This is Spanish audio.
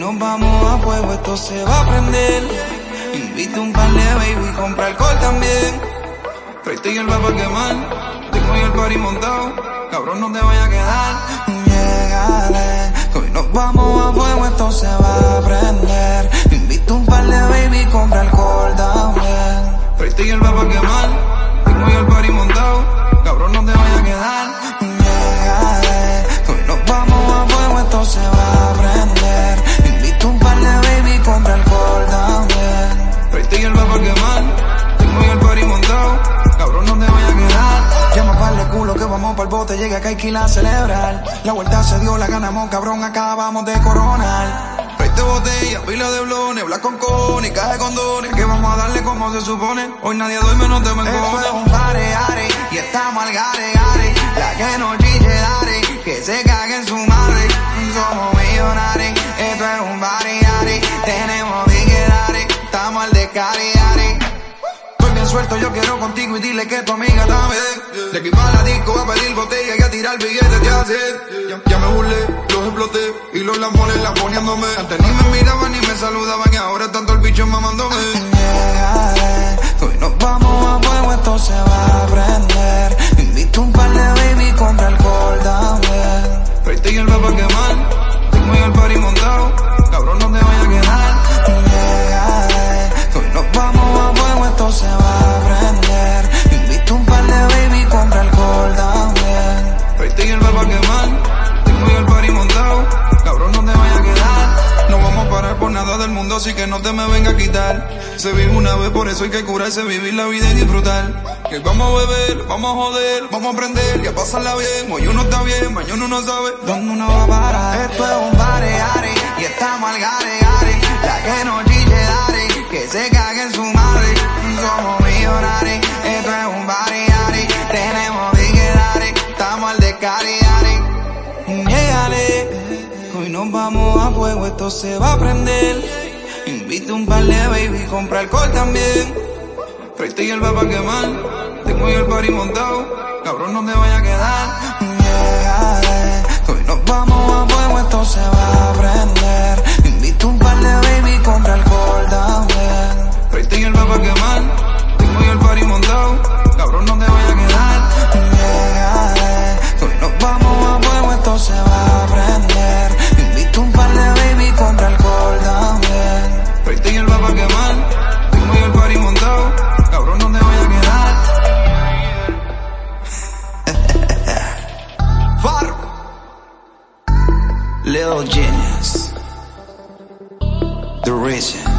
nos vamos a fuego, esto se va a prender. Invito un par de baby, compra alcohol también. Traiste el va para quemar, tengo yo el party montado. Cabrón, no te vaya a quedar. Llegale, hoy nos vamos a vamos pa'l bote, llega acá y a celebrar. La vuelta se dio, la ganamos, cabrón, acabamos de coronar. Traiste botella, pila de blones, black con y caja de condones. Que vamos a darle como se supone. Hoy nadie duerme, no te me Esto es un are, y estamos al gare, gare. La que no chille, dare, que se cague en su madre. Somos millonarios, esto es un pare, are. Tenemos dare, estamos al are. Bien suelto, yo quiero contigo y dile que tu amiga también. De aquí para disco a pedir botella y a tirar billetes de hace. Ya, me burlé, los exploté y los lambones la poniéndome. Antes ni me miraban ni me saludaban y ahora tanto el bicho mamándome. Hoy nos vamos así que no te me venga a quitar. Se vive una vez, por eso hay que curarse, vivir la vida y disfrutar. Que vamos a beber, vamos a joder, vamos a aprender y a pasarla bien. Hoy uno está bien, mañana uno sabe dónde uno va a parar. Esto es un pare, are, y estamos al gare, gare. La que no chille, dare, que se cague en su madre. Somos millonarios, esto es un pare, are. Tenemos dare, estamos al descare, are. Llegale, hoy nos vamos a fuego, esto se va a prender. Invito un par de baby, compra alcohol también. Traiste va para quemar, tengo yo el party montado. Cabrón, no te vaya a quedar. Little genius. The reason.